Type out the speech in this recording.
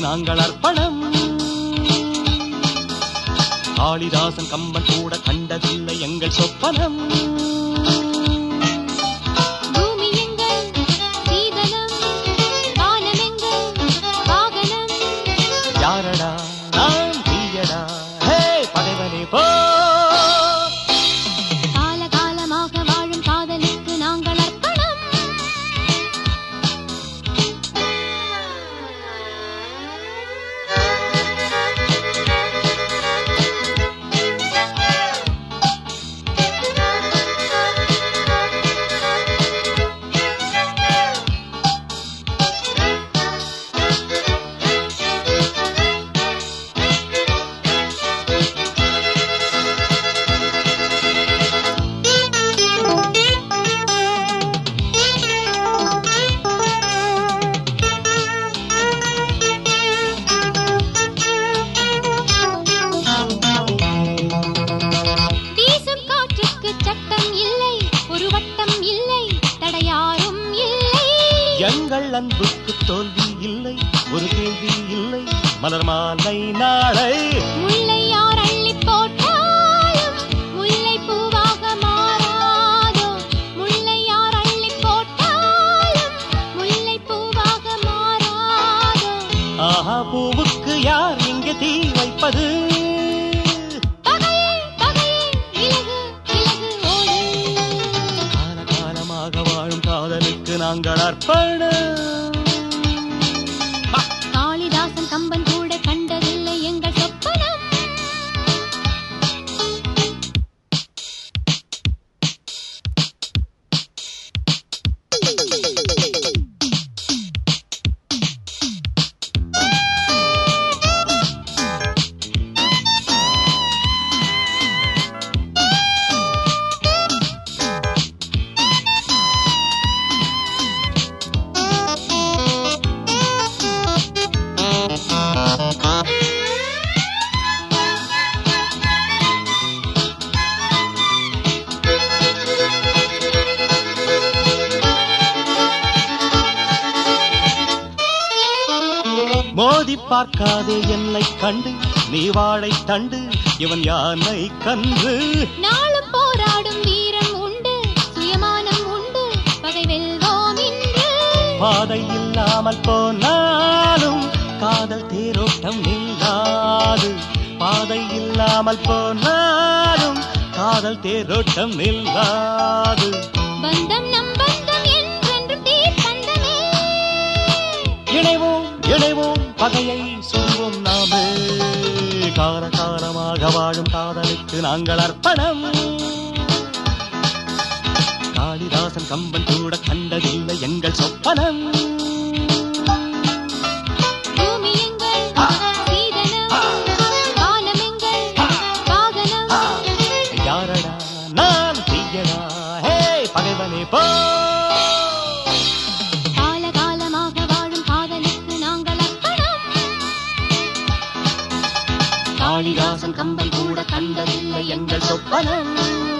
நாங்கள் அர்ப்பணம். காளிதாசன் கம்பன் கூட கண்டதில்லை எங்கள் சொப்பனம். யாரடா எங்கள் அன்புக்கு தோல்வி இல்லை ஒரு கேள்வி இல்லை. மலர் மாலை நாளை. முல்லை யார் அள்ளி போட்டாலும் முல்லை பூவாக மாறாதோ. முல்லை யார் அள்ளி போட்டாலும் முல்லை பூவாக மாறாதோ. ஆஹா பூவுக்கு யார் இங்கே தீ வைப்பது? நாங்கள் அர்ப்பணம் மோதி பார்க்காதே என்னை கண்டு நீ வாழை தண்டு இவன் யானை கன்று. நாளும் போராடும் வீரம் உண்டு சுயமானம் உண்டு பகை வெல்வோம் பாதை இல்லாமல் போனாலும் காதல் தேரோட்டம் நில்லாது பாதை இல்லாமல் போனாலும் காதல் தேரோட்டம் நில்லாது பந்தம் நம் பந்தம் என்றென்றும் தீர்ப்பந்தமே இணைவோம் இணைவோம். பகையை சொல்வோம் நாமே. கால வாழும் காதலுக்கு நாங்கள் அர்ப்பணம். காளிதாசன் கம்பன் கூட கண்டதில்லை எங்கள் சொப்பனம். காளிதாசன் கம்பை கூட கண்டதில்லை எங்கள் சொப்பனம்.